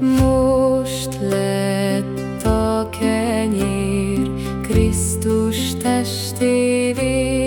Most lett a kenyér Krisztus testévé.